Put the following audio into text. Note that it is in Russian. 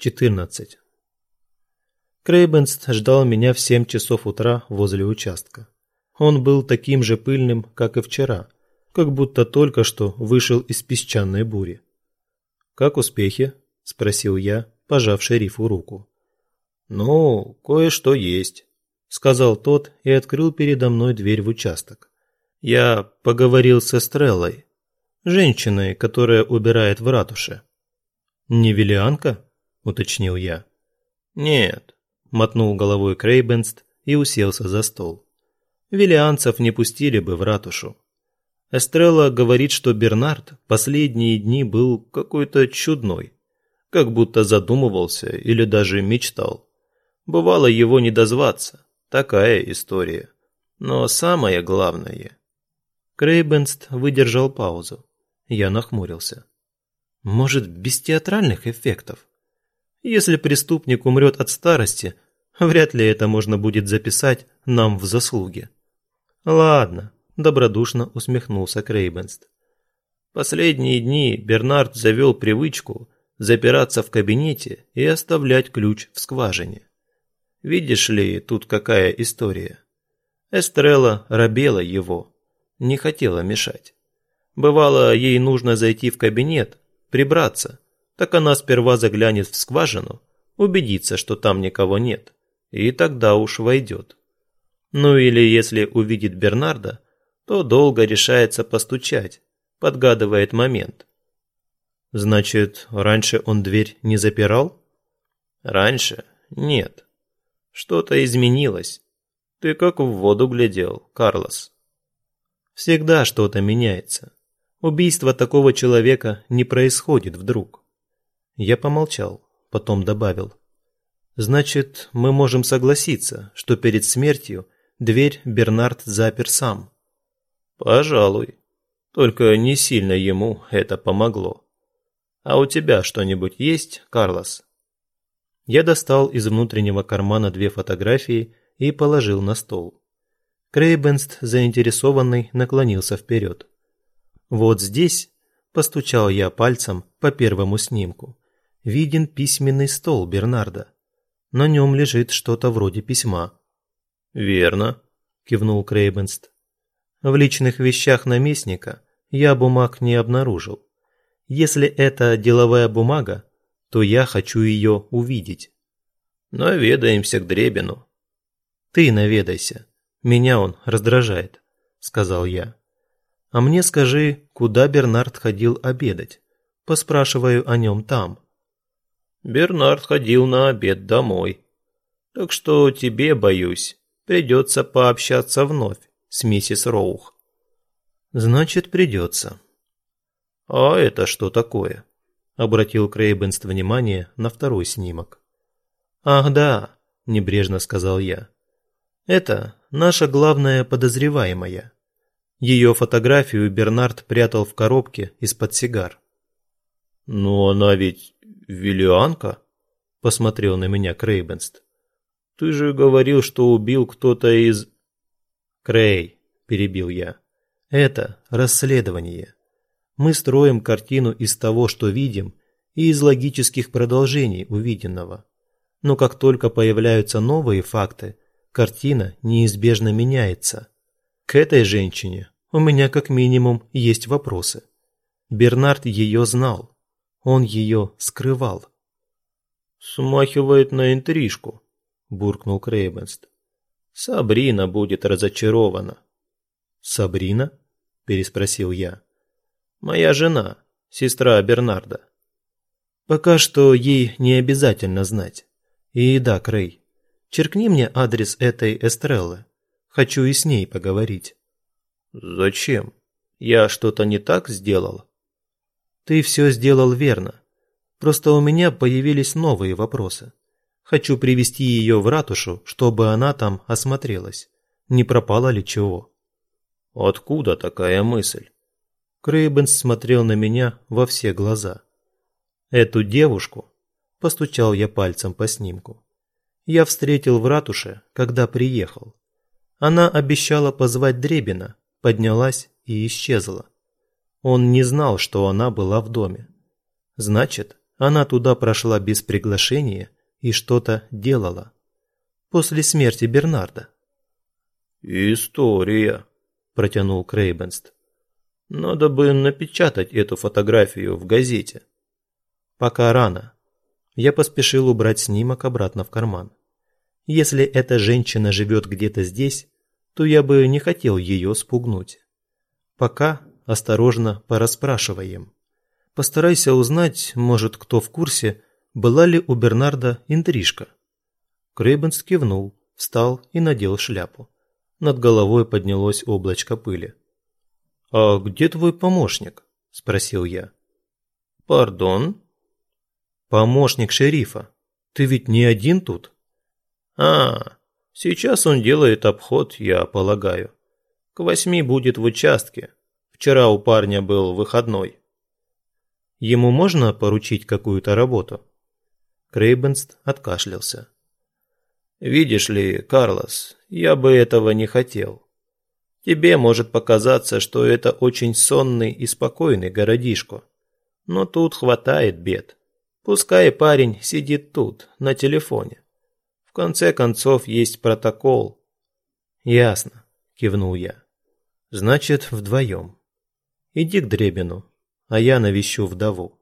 14. Крейбенст ждал меня в 7 часов утра возле участка. Он был таким же пыльным, как и вчера, как будто только что вышел из песчаной бури. «Как успехи?» – спросил я, пожав шерифу руку. «Ну, кое-что есть», – сказал тот и открыл передо мной дверь в участок. «Я поговорил с Эстреллой, женщиной, которая убирает в ратуше». «Не Виллианка?» – уточнил я. «Нет», – мотнул головой Крейбенст и уселся за стол. Виллианцев не пустили бы в ратушу. Эстрелла говорит, что Бернард последние дни был какой-то чудной, как будто задумывался или даже мечтал. Бывало его не дозваться, такая история. Но самое главное... Крейбенст выдержал паузу. Я нахмурился. Может, без театральных эффектов? Если преступник умрет от старости, вряд ли это можно будет записать нам в заслуги. Ладно, добродушно усмехнулся Крейбенст. Последние дни Бернард завел привычку запираться в кабинете и оставлять ключ в скважине. Видишь ли, тут какая история. Эстрелла робела его, не хотела мешать. Бывало, ей нужно зайти в кабинет, прибраться, так она сперва заглянет в скважину, убедится, что там никого нет, и тогда уж войдет. Ну или если увидит Бернарда, то долго решается постучать, подгадывает момент. Значит, раньше он дверь не запирал? Раньше? Нет. Что-то изменилось. Ты как в воду глядел, Карлос. Всегда что-то меняется. Убийство такого человека не происходит вдруг. Я помолчал, потом добавил. Значит, мы можем согласиться, что перед смертью дверь Бернард запер сам. Пожалуй. Только не сильно ему это помогло. А у тебя что-нибудь есть, Карлос? Я достал из внутреннего кармана две фотографии и положил на стол. Крейбенст, заинтересованный, наклонился вперед. Вот здесь, постучал я пальцем по первому снимку, виден письменный стол Бернарда. На нем лежит что-то вроде письма. Верно, кивнул Крейбенст. В личных вещах наместника я бумаг не обнаружил. Если это деловая бумага, то я хочу ее увидеть. Наведаемся к Дребину. Ты наведайся. Меня он раздражает, сказал я. А мне скажи, куда Бернард ходил обедать? Поспрашиваю о нем там. Бернард ходил на обед домой. Так что тебе, боюсь, придется пообщаться вновь с миссис Роух. Значит, придется. А это что такое? Обратил Крейбенст внимание на второй снимок. Ах да, небрежно сказал я. Это наша главная подозреваемая. Ее фотографию Бернард прятал в коробке из-под сигар. «Но она ведь Виллианка?» – посмотрел на меня Крейбенст. «Ты же говорил, что убил кто-то из...» «Крей», – перебил я. «Это расследование. Мы строим картину из того, что видим, и из логических продолжений увиденного. Но как только появляются новые факты, картина неизбежно меняется. К этой женщине у меня как минимум есть вопросы. Бернард ее знал. Он ее скрывал. «Смахивает на интрижку», – буркнул Крейбенст. «Сабрина будет разочарована». «Сабрина?» – переспросил я. «Моя жена, сестра Бернарда». «Пока что ей не обязательно знать. И да, Крей, черкни мне адрес этой Эстреллы. Хочу и с ней поговорить». «Зачем? Я что-то не так сделал?» «Ты все сделал верно. Просто у меня появились новые вопросы. Хочу привести ее в ратушу, чтобы она там осмотрелась. Не пропало ли чего?» «Откуда такая мысль?» Крейбенс смотрел на меня во все глаза. «Эту девушку?» – постучал я пальцем по снимку. «Я встретил в ратуше, когда приехал. Она обещала позвать Дребина, поднялась и исчезла. Он не знал, что она была в доме. Значит, Она туда прошла без приглашения и что-то делала. После смерти Бернарда. «История», – протянул Крейбенст. «Надо бы напечатать эту фотографию в газете». «Пока рано». Я поспешил убрать снимок обратно в карман. Если эта женщина живет где-то здесь, то я бы не хотел ее спугнуть. Пока осторожно порасспрашиваем. Постарайся узнать, может, кто в курсе, была ли у Бернарда интрижка. Крейбенс кивнул, встал и надел шляпу. Над головой поднялось облачко пыли. «А где твой помощник?» – спросил я. «Пардон?» «Помощник шерифа. Ты ведь не один тут?» «А, сейчас он делает обход, я полагаю. К восьми будет в участке. Вчера у парня был выходной». «Ему можно поручить какую-то работу?» Крейбенст откашлялся. «Видишь ли, Карлос, я бы этого не хотел. Тебе может показаться, что это очень сонный и спокойный городишко. Но тут хватает бед. Пускай парень сидит тут, на телефоне. В конце концов, есть протокол. Ясно, кивнул я. Значит, вдвоем. Иди к Дребину, а я навещу вдову.